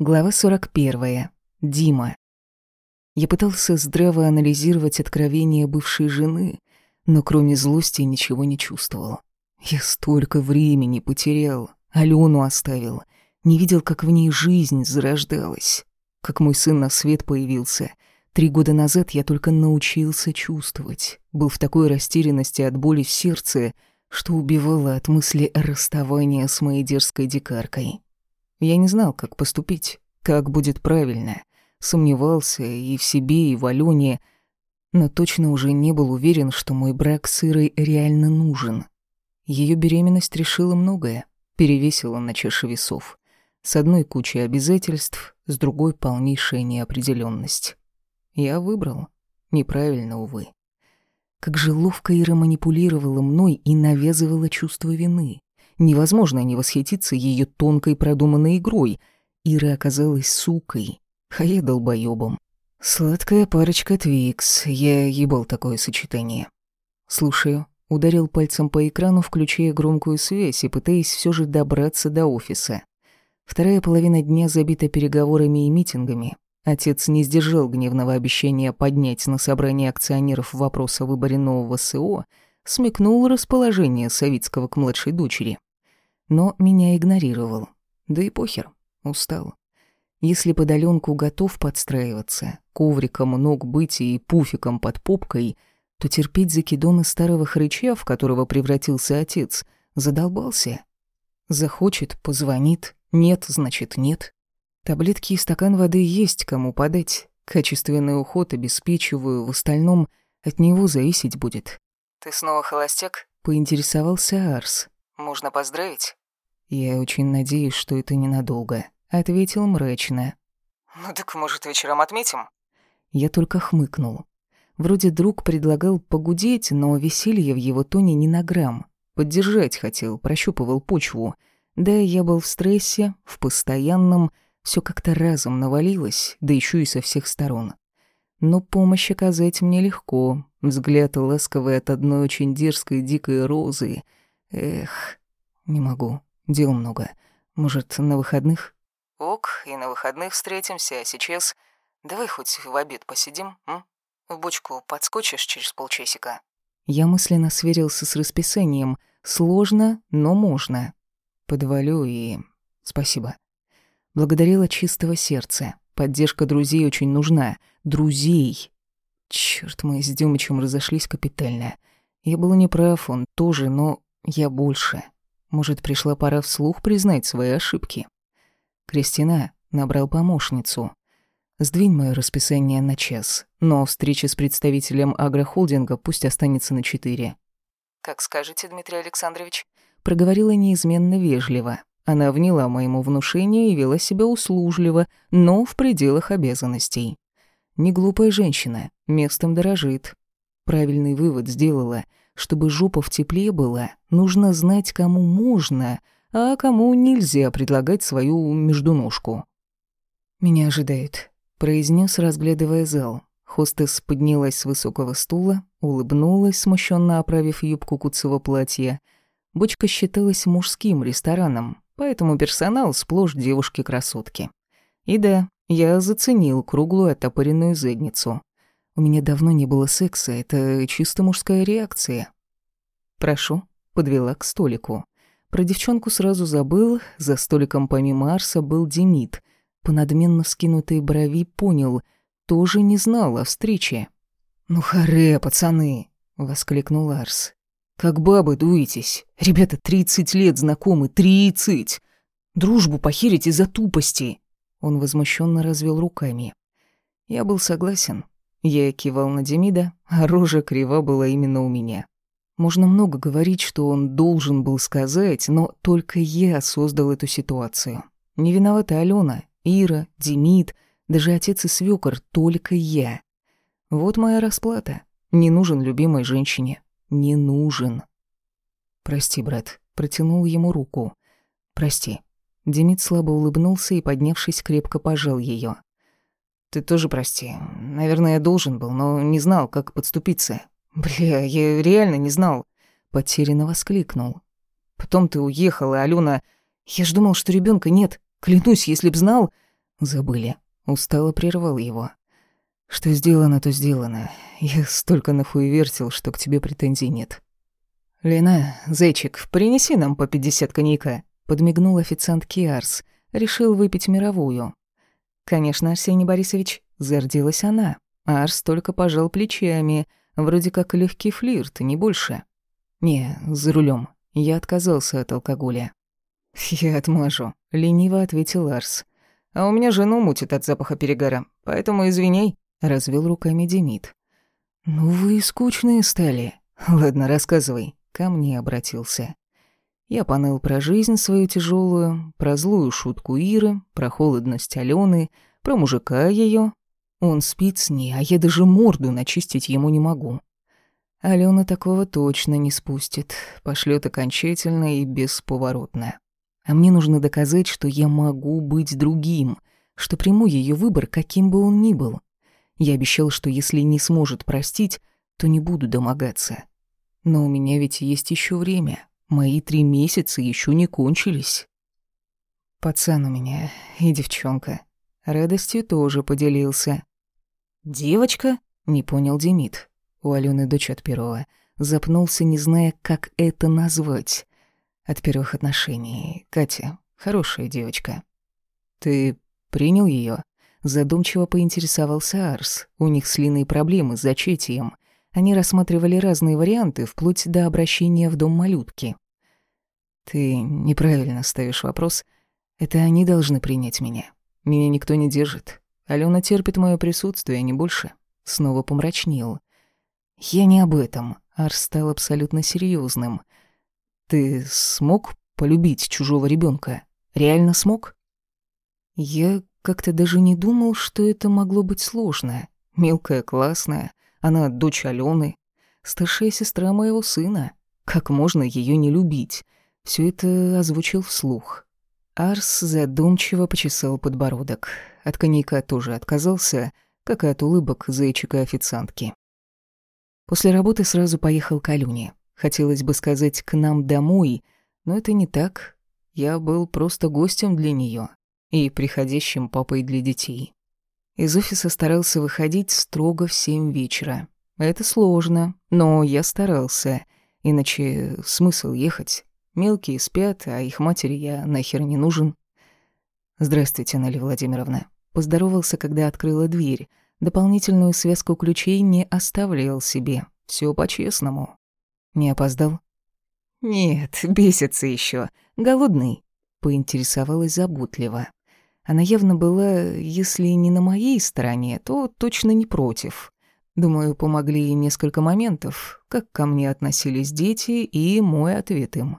Глава 41. Дима. Я пытался здраво анализировать откровения бывшей жены, но кроме злости ничего не чувствовал. Я столько времени потерял, Алену оставил, не видел, как в ней жизнь зарождалась, как мой сын на свет появился. Три года назад я только научился чувствовать, был в такой растерянности от боли в сердце, что убивало от мысли расставания с моей дерзкой дикаркой. Я не знал, как поступить, как будет правильно. Сомневался и в себе, и в Алене, но точно уже не был уверен, что мой брак с Ирой реально нужен. Ее беременность решила многое, перевесила на чаше весов. С одной кучей обязательств, с другой полнейшая неопределенность. Я выбрал. Неправильно, увы. Как же ловко Ира манипулировала мной и навязывала чувство вины. Невозможно не восхититься ее тонкой продуманной игрой. Ира оказалась сукой, а я долбоёбом. Сладкая парочка Твикс, я ебал такое сочетание. Слушаю. Ударил пальцем по экрану, включая громкую связь и пытаясь все же добраться до офиса. Вторая половина дня забита переговорами и митингами. Отец не сдержал гневного обещания поднять на собрании акционеров вопрос о выборе нового СО, смекнул расположение Савицкого к младшей дочери но меня игнорировал. Да и похер, устал. Если подаленку готов подстраиваться, ковриком ног быть и пуфиком под попкой, то терпеть закидоны старого хрыча, в которого превратился отец, задолбался. Захочет — позвонит, нет — значит нет. Таблетки и стакан воды есть кому подать. Качественный уход обеспечиваю, в остальном от него зависеть будет. «Ты снова холостяк?» — поинтересовался Арс. «Можно поздравить?» «Я очень надеюсь, что это ненадолго», — ответил мрачно. «Ну так, может, вечером отметим?» Я только хмыкнул. Вроде друг предлагал погудеть, но веселье в его тоне не на грамм. Поддержать хотел, прощупывал почву. Да, я был в стрессе, в постоянном, все как-то разом навалилось, да еще и со всех сторон. Но помощь оказать мне легко. Взгляд ласковый от одной очень дерзкой дикой розы. Эх, не могу. Дел много. Может, на выходных? Ок, и на выходных встретимся, а сейчас... Давай хоть в обед посидим, м? В бочку подскочишь через полчасика. Я мысленно сверился с расписанием. Сложно, но можно. Подвалю и... Спасибо. Благодарила чистого сердца. Поддержка друзей очень нужна. Друзей. Черт, мы с Дёмычем разошлись капитально. Я был неправ, он тоже, но я больше. Может, пришла пора вслух признать свои ошибки. Кристина набрал помощницу. Сдвинь мое расписание на час, но встреча с представителем агрохолдинга пусть останется на четыре. «Как скажете, Дмитрий Александрович?» Проговорила неизменно вежливо. Она вняла моему внушению и вела себя услужливо, но в пределах обязанностей. Не глупая женщина, местом дорожит. Правильный вывод сделала — чтобы жопа в тепле была, нужно знать, кому можно, а кому нельзя предлагать свою междуножку. «Меня ожидают», — произнес, разглядывая зал. Хостес поднялась с высокого стула, улыбнулась, смущенно оправив юбку куцевого платья. Бочка считалась мужским рестораном, поэтому персонал сплошь девушки-красотки. И да, я заценил круглую оттопыренную задницу. У меня давно не было секса, это чисто мужская реакция. «Прошу», — подвела к столику. Про девчонку сразу забыл, за столиком помимо Арса был Демид. По надменно скинутой брови понял, тоже не знал о встрече. «Ну харе, пацаны!» — воскликнул Арс. «Как бабы дуетесь. Ребята, тридцать лет знакомы, тридцать! Дружбу похерить из-за тупости!» Он возмущенно развел руками. Я был согласен. Я кивал на Демида, а рожа крива была именно у меня. Можно много говорить, что он должен был сказать, но только я создал эту ситуацию. Не виновата Алена, Ира, Демид, даже отец и свёкор, только я. Вот моя расплата. Не нужен любимой женщине. Не нужен. Прости, брат. Протянул ему руку. Прости. Демид слабо улыбнулся и, поднявшись, крепко пожал ее. «Ты тоже прости. Наверное, я должен был, но не знал, как подступиться. Бля, я реально не знал. Потерянно воскликнул. Потом ты уехала, Алена. Я ж думал, что ребенка нет. Клянусь, если б знал. Забыли. Устало прервал его. Что сделано, то сделано. Я столько нахуевертил, что к тебе претензий нет. «Лена, зайчик, принеси нам по пятьдесят коньяка», — подмигнул официант Киарс. Решил выпить мировую. «Конечно, Арсений Борисович», — зарделась она. Арс только пожал плечами, вроде как легкий флирт, не больше. «Не, за рулем. Я отказался от алкоголя». «Я отмажу», — лениво ответил Арс. «А у меня жену мутит от запаха перегара, поэтому извини», — развел руками Демид. «Ну вы скучные стали. Ладно, рассказывай», — ко мне обратился. Я поныл про жизнь свою тяжелую, про злую шутку Иры, про холодность Алены, про мужика ее. Он спит с ней, а я даже морду начистить ему не могу. Алена такого точно не спустит, пошлет окончательно и бесповоротно. А мне нужно доказать, что я могу быть другим, что приму ее выбор, каким бы он ни был. Я обещал, что если не сможет простить, то не буду домогаться. Но у меня ведь есть еще время. Мои три месяца еще не кончились. Пацан у меня и девчонка. Радостью тоже поделился. «Девочка?» — не понял Демид. У Алены дочь от первого. Запнулся, не зная, как это назвать. От первых отношений. Катя, хорошая девочка. Ты принял ее? Задумчиво поинтересовался Арс. У них с Линой проблемы с зачатием. Они рассматривали разные варианты, вплоть до обращения в дом малютки. Ты неправильно ставишь вопрос. Это они должны принять меня. Меня никто не держит. Алена терпит мое присутствие, не больше. Снова помрачнел. «Я не об этом». Арс стал абсолютно серьезным. «Ты смог полюбить чужого ребенка? Реально смог?» Я как-то даже не думал, что это могло быть сложно. Мелкая, классная, она дочь Алены, старшая сестра моего сына. Как можно ее не любить? Все это озвучил вслух. Арс задумчиво почесал подбородок. От коньяка тоже отказался, как и от улыбок зайчика-официантки. После работы сразу поехал к Алюне. Хотелось бы сказать «к нам домой», но это не так. Я был просто гостем для нее и приходящим папой для детей. Из офиса старался выходить строго в семь вечера. Это сложно, но я старался, иначе смысл ехать. Мелкие спят, а их матери я нахер не нужен. «Здравствуйте, Наталья Владимировна». Поздоровался, когда открыла дверь, Дополнительную связку ключей не оставлял себе. Все по-честному. Не опоздал? Нет, бесится еще. Голодный. Поинтересовалась заботливо. Она явно была, если не на моей стороне, то точно не против. Думаю, помогли несколько моментов, как ко мне относились дети и мой ответ им.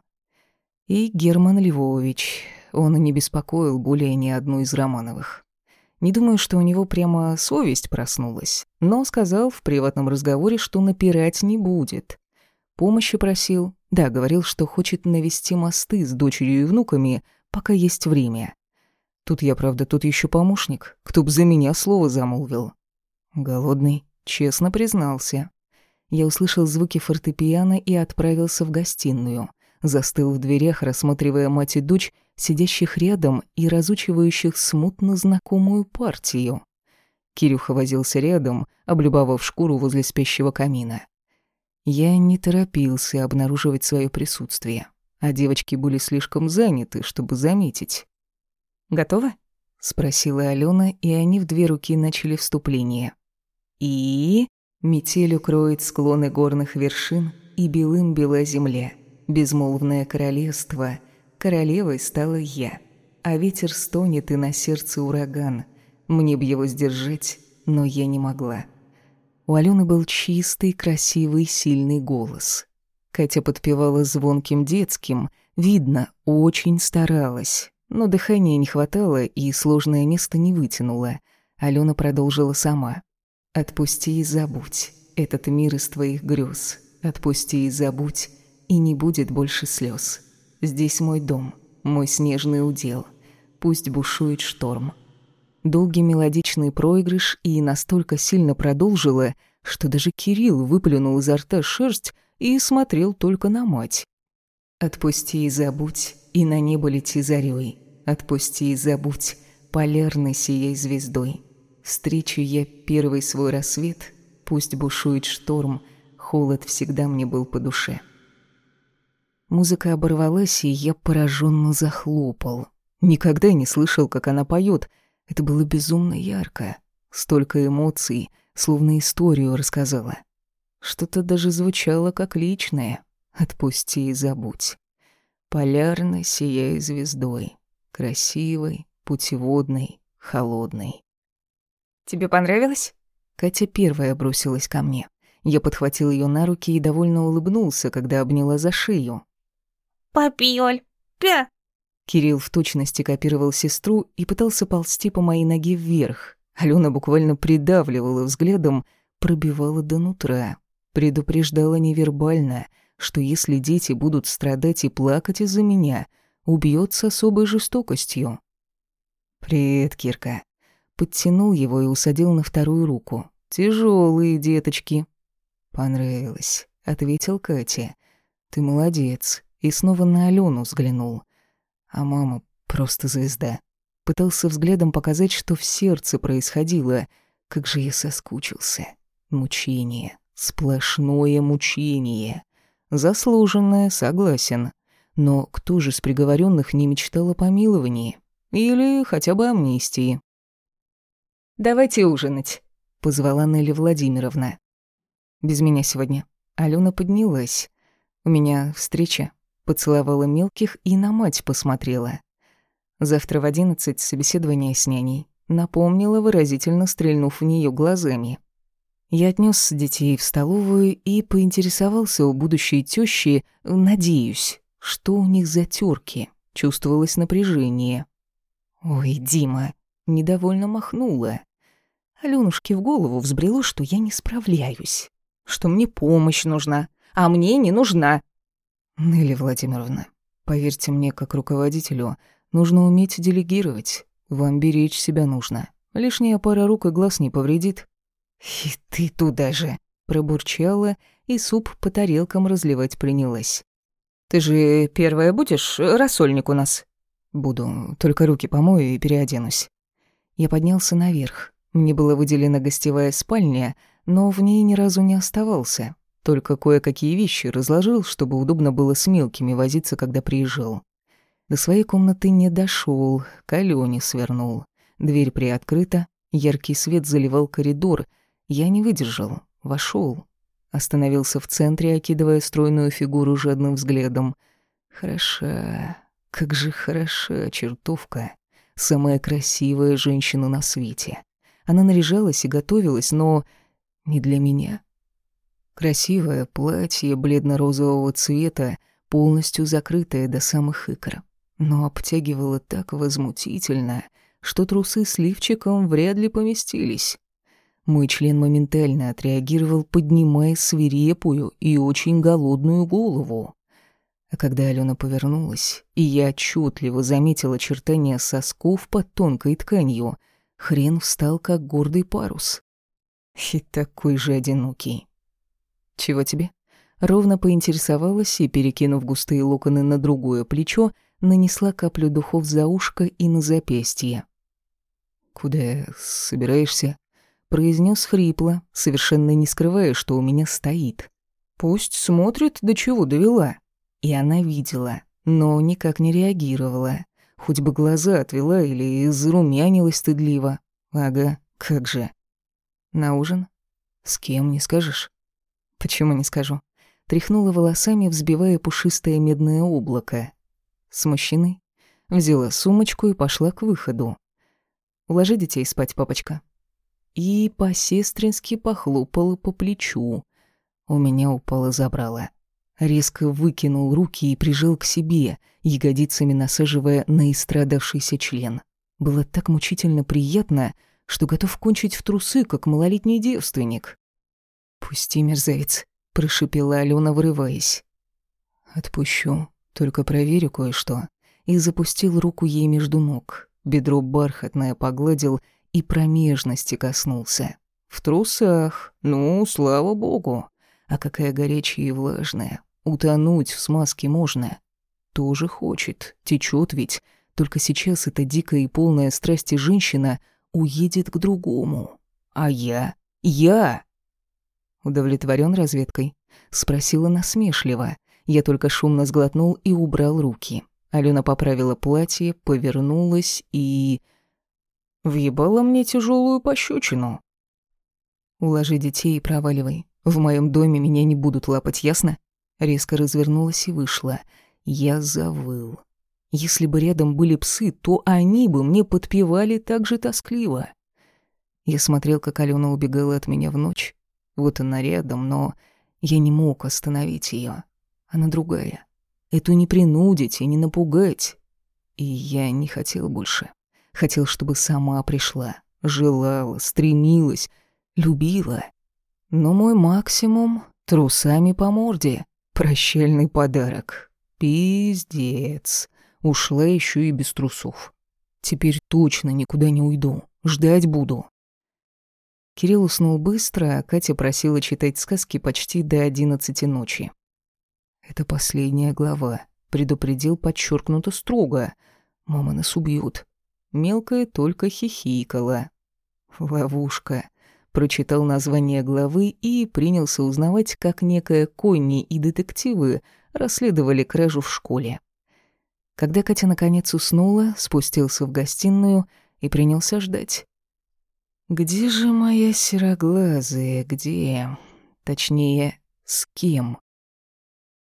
И Герман Львович, он не беспокоил более ни одну из Романовых. Не думаю, что у него прямо совесть проснулась, но сказал в приватном разговоре, что напирать не будет. Помощи просил. Да, говорил, что хочет навести мосты с дочерью и внуками, пока есть время. Тут я, правда, тут еще помощник. Кто б за меня слово замолвил. Голодный, честно признался. Я услышал звуки фортепиано и отправился в гостиную. Застыл в дверях, рассматривая мать и дочь, сидящих рядом и разучивающих смутно знакомую партию. Кирюха возился рядом, облюбовав шкуру возле спящего камина. Я не торопился обнаруживать свое присутствие, а девочки были слишком заняты, чтобы заметить. «Готово?» — спросила Алена, и они в две руки начали вступление. «И...» Метель укроет склоны горных вершин, и белым бела земля, безмолвное королевство — Королевой стала я. А ветер стонет, и на сердце ураган. Мне б его сдержать, но я не могла. У Алены был чистый, красивый, сильный голос. Катя подпевала звонким детским. Видно, очень старалась. Но дыхания не хватало, и сложное место не вытянуло. Алена продолжила сама. «Отпусти и забудь этот мир из твоих грез. Отпусти и забудь, и не будет больше слез. Здесь мой дом, мой снежный удел. Пусть бушует шторм. Долгий мелодичный проигрыш и настолько сильно продолжила, что даже Кирилл выплюнул изо рта шерсть и смотрел только на мать. «Отпусти и забудь, и на небо лети зарёй. Отпусти и забудь, полярной сияй звездой. Встречу я первый свой рассвет, пусть бушует шторм, холод всегда мне был по душе. Музыка оборвалась, и я пораженно захлопал. Никогда не слышал, как она поет. Это было безумно ярко. Столько эмоций, словно историю рассказала. Что-то даже звучало как личное. «Отпусти и забудь». Полярно сияя звездой. Красивой, путеводной, холодной. «Тебе понравилось?» Катя первая бросилась ко мне. Я подхватил ее на руки и довольно улыбнулся, когда обняла за шею. «Папиоль, пя!» Кирилл в точности копировал сестру и пытался ползти по моей ноге вверх. Алена буквально придавливала взглядом, пробивала до нутра. Предупреждала невербально, что если дети будут страдать и плакать из-за меня, убьет с особой жестокостью. «Привет, Кирка». Подтянул его и усадил на вторую руку. Тяжелые деточки». «Понравилось», — ответил Катя. «Ты молодец». И снова на Алену взглянул. А мама просто звезда. Пытался взглядом показать, что в сердце происходило. Как же я соскучился. Мучение. Сплошное мучение. Заслуженное, согласен. Но кто же с приговоренных не мечтал о помиловании? Или хотя бы амнистии? «Давайте ужинать», — позвала Нелли Владимировна. «Без меня сегодня». Алена поднялась. «У меня встреча». Поцеловала мелких и на мать посмотрела. Завтра в одиннадцать собеседование с няней. Напомнила, выразительно стрельнув в нее глазами. Я отнес детей в столовую и поинтересовался у будущей тещи, надеюсь, что у них за терки. Чувствовалось напряжение. «Ой, Дима!» — недовольно махнула. Алёнушке в голову взбрело, что я не справляюсь, что мне помощь нужна, а мне не нужна. Нелли Владимировна, поверьте мне, как руководителю, нужно уметь делегировать. Вам беречь себя нужно. Лишняя пара рук и глаз не повредит. «И ты туда же!» — пробурчала, и суп по тарелкам разливать принялась. «Ты же первая будешь, рассольник у нас?» «Буду, только руки помою и переоденусь». Я поднялся наверх. Мне была выделена гостевая спальня, но в ней ни разу не оставался. Только кое-какие вещи разложил, чтобы удобно было с мелкими возиться, когда приезжал. До своей комнаты не дошел, к Алёне свернул. Дверь приоткрыта, яркий свет заливал коридор — я не выдержал, вошел, Остановился в центре, окидывая стройную фигуру жадным взглядом. Хороша, как же хороша чертовка. Самая красивая женщина на свете. Она наряжалась и готовилась, но не для меня. Красивое платье бледно-розового цвета, полностью закрытое до самых икр, но обтягивало так возмутительно, что трусы с лифчиком вряд ли поместились. Мой член моментально отреагировал, поднимая свирепую и очень голодную голову. А когда Алена повернулась, и я отчетливо заметила очертания сосков под тонкой тканью, хрен встал, как гордый парус. И такой же одинокий. «Чего тебе?» Ровно поинтересовалась и, перекинув густые локоны на другое плечо, нанесла каплю духов за ушко и на запястье. «Куда собираешься?» Произнес хрипло, совершенно не скрывая, что у меня стоит. Пусть смотрит, до чего довела. И она видела, но никак не реагировала. Хоть бы глаза отвела или зарумянилась стыдливо. Ага, как же. На ужин? С кем, не скажешь? Почему не скажу? Тряхнула волосами, взбивая пушистое медное облако. С мужчиной? Взяла сумочку и пошла к выходу. Уложи детей спать, папочка и по-сестрински похлопала по плечу. У меня упало забрало. Резко выкинул руки и прижал к себе, ягодицами насаживая на истрадавшийся член. Было так мучительно приятно, что готов кончить в трусы, как малолетний девственник. «Пусти, мерзавец», — прошипела Алена, вырываясь. «Отпущу, только проверю кое-что». И запустил руку ей между ног. Бедро бархатное погладил и промежности коснулся. В трусах, ну, слава богу. А какая горячая и влажная. Утонуть в смазке можно. Тоже хочет, течет ведь, Только сейчас эта дикая и полная страсти женщина уедет к другому. А я? Я? Удовлетворен разведкой? Спросила насмешливо. Я только шумно сглотнул и убрал руки. Алена поправила платье, повернулась и... Въебала мне тяжелую пощечину. Уложи детей и проваливай. В моем доме меня не будут лапать, ясно? Резко развернулась и вышла. Я завыл. Если бы рядом были псы, то они бы мне подпевали так же тоскливо. Я смотрел, как Алена убегала от меня в ночь. Вот она рядом, но я не мог остановить ее. Она другая. Эту не принудить и не напугать. И я не хотел больше. Хотел, чтобы сама пришла, желала, стремилась, любила. Но мой максимум — трусами по морде. Прощальный подарок. Пиздец. Ушла еще и без трусов. Теперь точно никуда не уйду. Ждать буду. Кирилл уснул быстро, а Катя просила читать сказки почти до одиннадцати ночи. «Это последняя глава», — предупредил подчеркнуто строго. «Мама нас убьют». Мелкая только хихикала. «Ловушка», — прочитал название главы и принялся узнавать, как некая Конни и детективы расследовали кражу в школе. Когда Катя наконец уснула, спустился в гостиную и принялся ждать. «Где же моя сероглазая? Где? Точнее, с кем?»